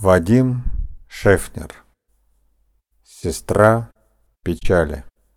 Вадим Шефнер. Сестра печали.